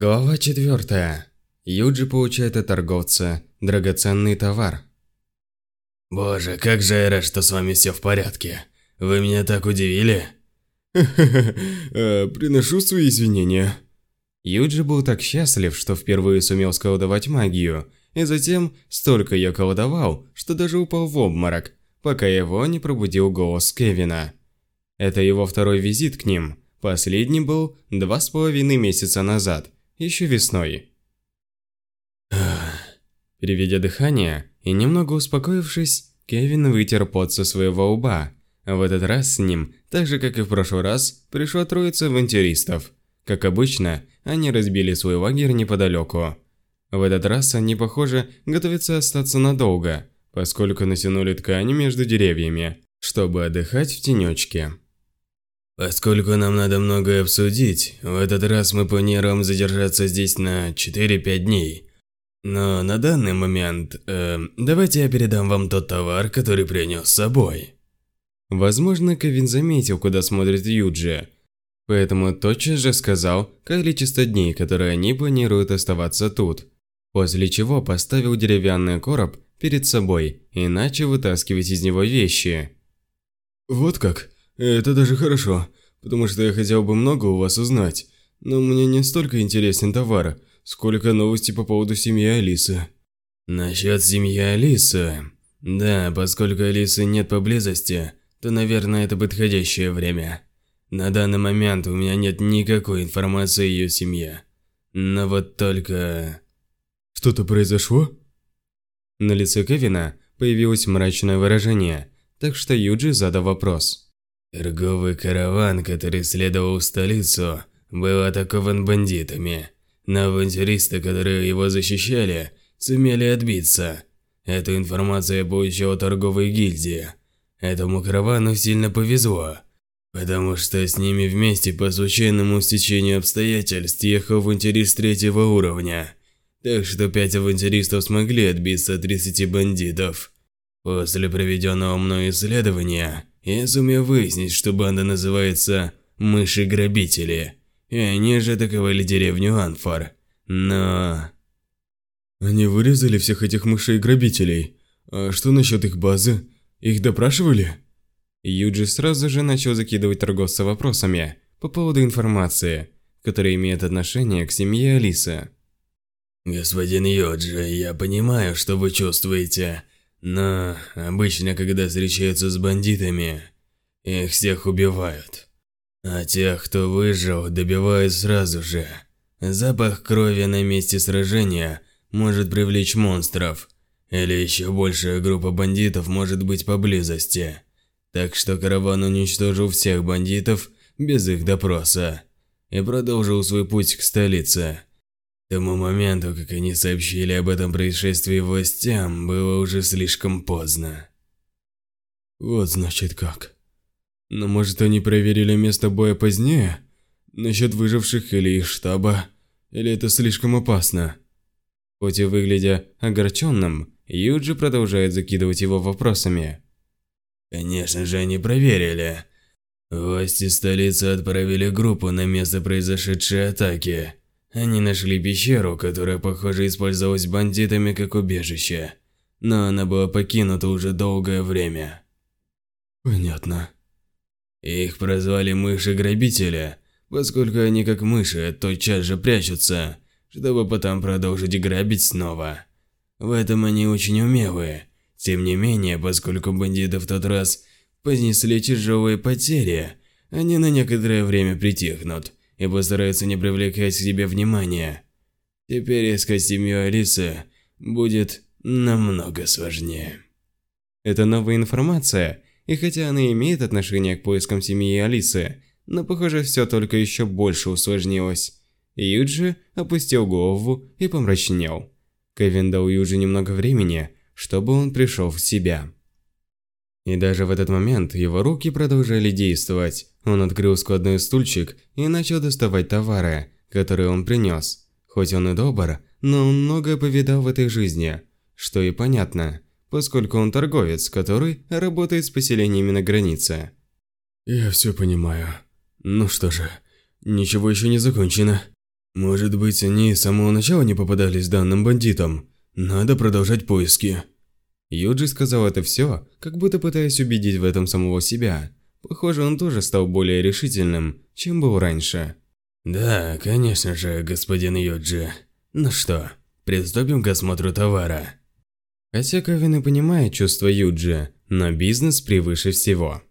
Глава 4. Юджи получает от торговца драгоценный товар. Боже, как же я рад, что с вами все в порядке. Вы меня так удивили. Э, приношу свои извинения. Юджи был так счастлив, что впервые сумел сколдовать магию, и затем столько ее колдовал, что даже упал в обморок, пока его не пробудил голос Кевина. Это его второй визит к ним. Последний был два с половиной месяца назад, еще весной. Переведя дыхание и немного успокоившись, Кевин вытер пот со своего лба. В этот раз с ним, так же как и в прошлый раз, пришла троица авантюристов. Как обычно, они разбили свой лагерь неподалеку. В этот раз они, похоже, готовятся остаться надолго, поскольку натянули ткани между деревьями, чтобы отдыхать в тенечке. Поскольку нам надо многое обсудить, в этот раз мы планируем задержаться здесь на 4-5 дней. Но на данный момент, э, давайте я передам вам тот товар, который принес с собой. Возможно, Кевин заметил, куда смотрит Юджи, поэтому тотчас же сказал количество дней, которые они планируют оставаться тут. После чего поставил деревянный короб перед собой и начал вытаскивать из него вещи. «Вот как? Это даже хорошо, потому что я хотел бы много у вас узнать, но мне не столько интересен товар, сколько новости по поводу семьи Алисы». Насчет семьи Алисы... Да, поскольку Алисы нет поблизости, то, наверное, это подходящее время. На данный момент у меня нет никакой информации о ее семье. Но вот только... Что-то произошло? На лице Кевина появилось мрачное выражение, так что Юджи задал вопрос. Торговый караван, который следовал в столицу, был атакован бандитами. Но авантюристы, которые его защищали, сумели отбиться. Эту информацию я получил от торговой гильдии. Этому каравану сильно повезло, потому что с ними вместе по случайному стечению обстоятельств ехал авантюрист третьего уровня. Так что пять авантюристов смогли отбиться от 30 бандитов. После проведенного мной исследования, я сумел выяснить, что банда называется «Мыши-грабители», и они же атаковали деревню Анфар. Но... Они вырезали всех этих мышей-грабителей. А что насчет их базы? Их допрашивали? Юджи сразу же начал закидывать торговца вопросами по поводу информации, которая имеет отношение к семье Алисы. Господин Йоджи, я понимаю, что вы чувствуете, но обычно, когда встречаются с бандитами, их всех убивают. А тех, кто выжил, добивают сразу же. Запах крови на месте сражения может привлечь монстров, или еще большая группа бандитов может быть поблизости. Так что караван уничтожил всех бандитов без их допроса и продолжил свой путь к столице. Тому моменту, как они сообщили об этом происшествии властям, было уже слишком поздно. Вот значит как. Но может они проверили место боя позднее? Насчет выживших или их штаба? Или это слишком опасно? Хоть и выглядя огорченным, Юджи продолжает закидывать его вопросами. Конечно же они проверили. Власти столицы отправили группу на место произошедшей атаки. Они нашли пещеру, которая, похоже, использовалась бандитами как убежище. Но она была покинута уже долгое время. Понятно. Их прозвали мыши-грабители, поскольку они как мыши тотчас же прячутся, чтобы потом продолжить грабить снова. В этом они очень умелые. Тем не менее, поскольку бандиты в тот раз понесли тяжелые потери, они на некоторое время притихнут и постараются не привлекать к себе внимания. Теперь искать семью Алисы будет намного сложнее. Это новая информация, и хотя она имеет отношение к поискам семьи Алисы, но похоже все только еще больше усложнилось. Юджи опустил голову и помрачнел. Кевин дал Юджи немного времени, чтобы он пришел в себя. И даже в этот момент его руки продолжали действовать. Он открыл складной стульчик и начал доставать товары, которые он принес. Хоть он и добр, но он многое повидал в этой жизни, что и понятно, поскольку он торговец, который работает с поселениями на границе. Я все понимаю. Ну что же, ничего еще не закончено. Может быть, они с самого начала не попадались данным бандитам. Надо продолжать поиски. Юджи сказал это все, как будто пытаясь убедить в этом самого себя. Похоже, он тоже стал более решительным, чем был раньше. Да, конечно же, господин Юджи. Ну что, приступим к осмотру товара. Хотя Кевин и понимает чувства Юджи, но бизнес превыше всего.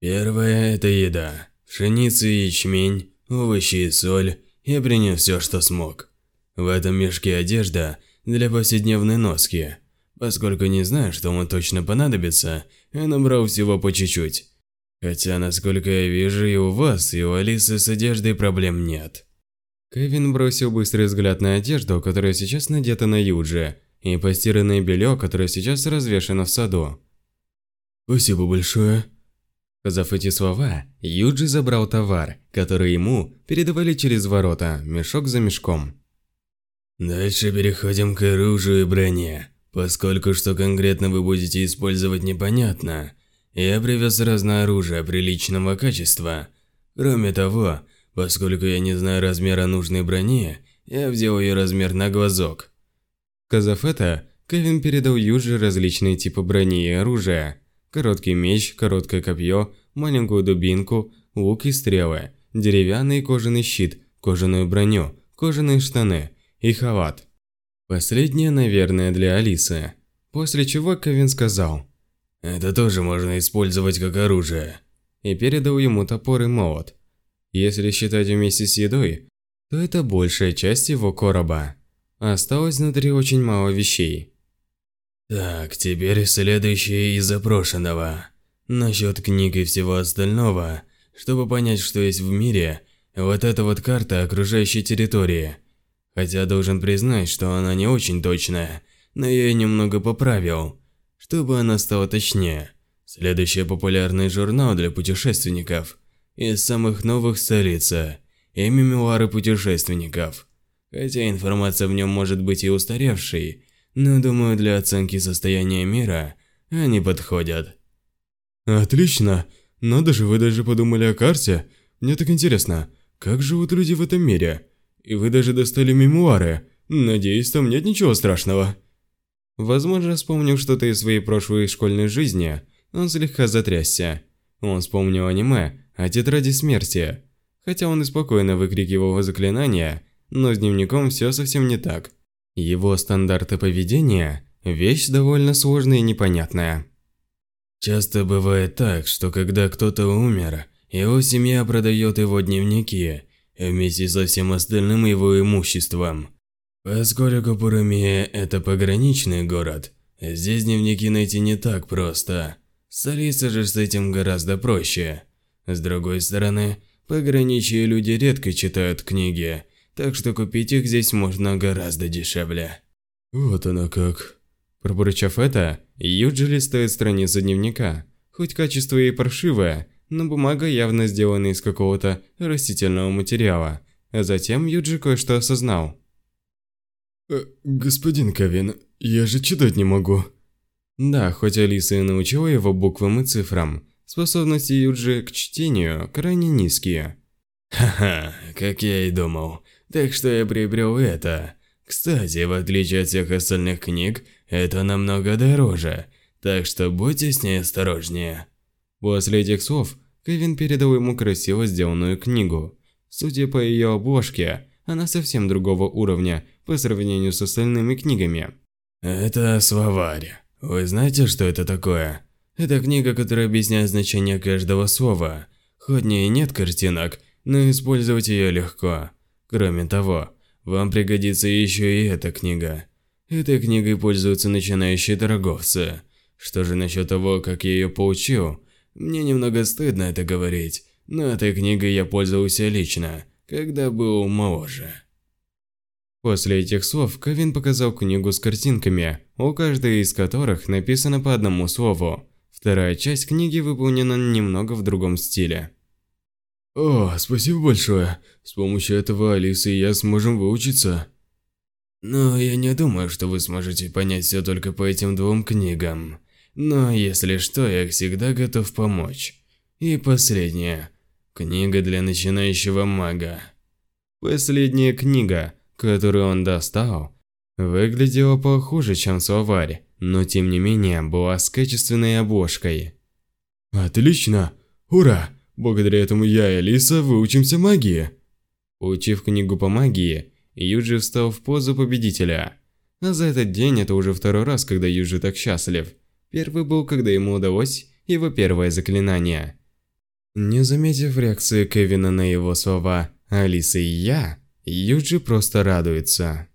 Первое – это еда. Пшеница и ячмень, овощи и соль. Я принес все, что смог. В этом мешке одежда для повседневной носки. Поскольку не знаю, что ему точно понадобится, я набрал всего по чуть-чуть. Хотя, насколько я вижу, и у вас, и у Алисы с одеждой проблем нет. Кевин бросил быстрый взгляд на одежду, которая сейчас надета на Юджи, и постиранное белье, которое сейчас развешено в саду. Спасибо большое. Сказав эти слова, Юджи забрал товар, который ему передавали через ворота, мешок за мешком. Дальше переходим к оружию и броне. Поскольку что конкретно вы будете использовать непонятно, я привез разное оружие приличного качества. Кроме того, поскольку я не знаю размера нужной брони, я взял ее размер на глазок. Сказав это, Кевин передал Юджи различные типы брони и оружия. Короткий меч, короткое копье, маленькую дубинку, лук и стрелы, деревянный кожаный щит, кожаную броню, кожаные штаны и халат. Последнее, наверное, для Алисы. После чего Кевин сказал «Это тоже можно использовать как оружие» и передал ему топор и молот. Если считать вместе с едой, то это большая часть его короба. Осталось внутри очень мало вещей. Так, теперь следующее из запрошенного. Насчет книг и всего остального, чтобы понять, что есть в мире, вот эта вот карта окружающей территории. Хотя должен признать, что она не очень точная, но я ее немного поправил, чтобы она стала точнее. Следующий популярный журнал для путешественников из самых новых столица и мемуары путешественников. Хотя информация в нем может быть и устаревшей, но думаю, для оценки состояния мира они подходят. Отлично. Надо же, вы даже подумали о карте. Мне так интересно, как живут люди в этом мире? И вы даже достали мемуары. Надеюсь, там нет ничего страшного. Возможно, вспомнив что-то из своей прошлой школьной жизни, он слегка затрясся. Он вспомнил аниме о тетради смерти. Хотя он и спокойно выкрикивал заклинания, но с дневником все совсем не так. Его стандарты поведения – вещь довольно сложная и непонятная. Часто бывает так, что когда кто-то умер, его семья продает его дневники, вместе со всем остальным его имуществом. Поскольку Пурамия – это пограничный город, здесь дневники найти не так просто. Столица же с этим гораздо проще. С другой стороны, пограничные люди редко читают книги, так что купить их здесь можно гораздо дешевле. Вот оно как. Пробурчав это, Юджи листает страницу дневника. Хоть качество и паршивое, но бумага явно сделана из какого-то растительного материала. А затем Юджи кое-что осознал. Э, господин Кавин, я же читать не могу. Да, хоть Алиса и научила его буквам и цифрам, способности Юджи к чтению крайне низкие. Ха-ха, как я и думал. Так что я приобрел это. Кстати, в отличие от всех остальных книг, это намного дороже, так что будьте с ней осторожнее. После этих слов, Кевин передал ему красиво сделанную книгу. Судя по ее обложке, она совсем другого уровня по сравнению с остальными книгами. Это словарь. Вы знаете, что это такое? Это книга, которая объясняет значение каждого слова. Хоть в ней нет картинок, но использовать ее легко. Кроме того, вам пригодится еще и эта книга. Этой книгой пользуются начинающие торговцы. Что же насчет того, как я ее получил? Мне немного стыдно это говорить, но этой книгой я пользовался лично, когда был моложе. После этих слов Кевин показал книгу с картинками, у каждой из которых написано по одному слову. Вторая часть книги выполнена немного в другом стиле. О, спасибо большое. С помощью этого Алиса и я сможем выучиться. Но я не думаю, что вы сможете понять все только по этим двум книгам. Но если что, я всегда готов помочь. И последнее. Книга для начинающего мага. Последняя книга, которую он достал, выглядела похуже, чем словарь, но тем не менее была с качественной обложкой. Отлично! Ура! Благодаря этому я и Алиса выучимся магии. Учив книгу по магии, Юджи встал в позу победителя. А за этот день это уже второй раз, когда Юджи так счастлив. Первый был, когда ему удалось его первое заклинание. Не заметив реакции Кевина на его слова «Алиса и я», Юджи просто радуется.